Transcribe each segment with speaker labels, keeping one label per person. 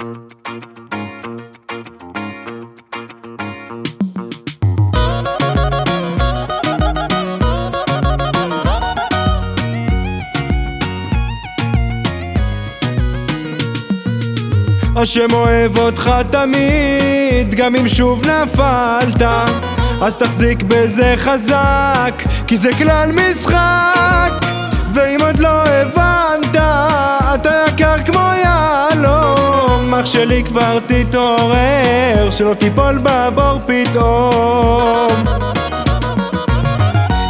Speaker 1: השם אוהב אותך תמיד, גם אם שוב נפלת. אז תחזיק בזה חזק, כי זה כלל משחק. ואם עוד לא הבנת, אח שלי כבר תתעורר, שלא תיפול בבור פתאום.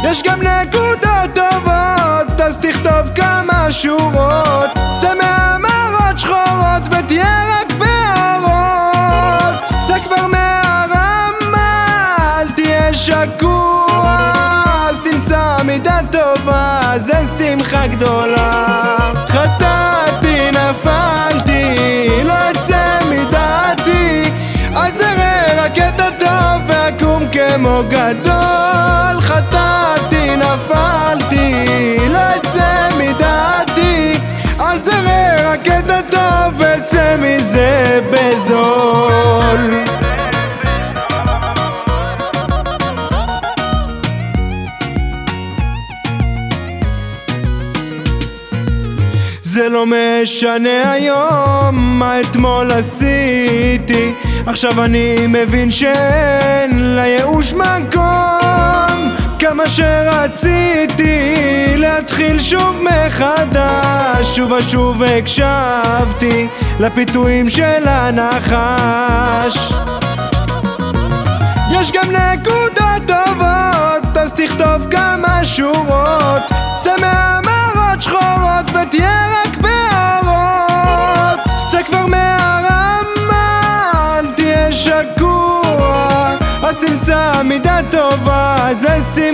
Speaker 1: יש גם נקודות טובות, אז תכתוב כמה שורות. זה מהמרות שחורות ותהיה רק בהערות זה כבר מהרמה, אל תהיה שקוע. אז תמצא מידה טובה, זה שמחה גדולה. חטאתי, כמו גדול חטאתי, נפלתי, לא אצא מדעתי. אז אראה רק את הטוב ואצא מזה בזול. זה לא משנה היום מה אתמול עשיתי עכשיו אני מבין שאין לייאוש מקום. כמה שרציתי להתחיל שוב מחדש שוב ושוב הקשבתי לפיתויים של הנחש. יש גם נקודות טובות אז תכתוב כמה שורות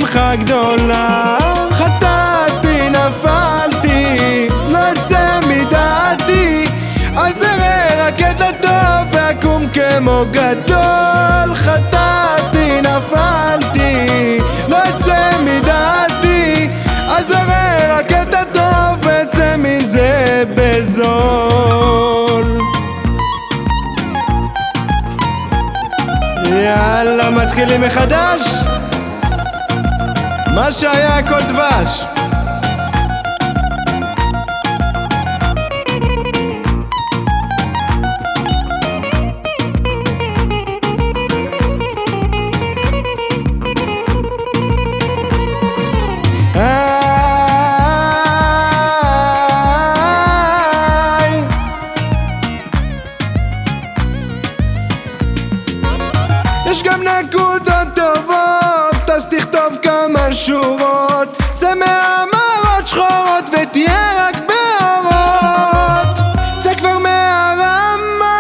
Speaker 1: שמחה גדולה. חטאתי נפלתי לא אצא מדעתי. אז אראה רק את הטוב ואקום כמו גדול. חטאתי נפלתי לא אצא מדעתי. אז אראה רק את הטוב ואצא מזה בזול. יאללה מתחילים מחדש מה שהיה הכל דבש איי. יש גם נקודות טובות, אז תכתוב כמה שורות זה מהמרות שחורות ותהיה רק בהערות זה כבר מהרמה,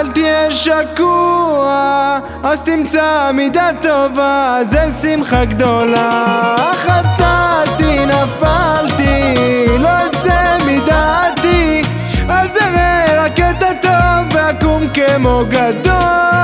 Speaker 1: אל תהיה שקוע. אז תמצא מידה טובה, זה שמחה גדולה. חטאתי, נפלתי, לא אצא מדעתי. אז אראה רק את הטוב ואקום כמו גדול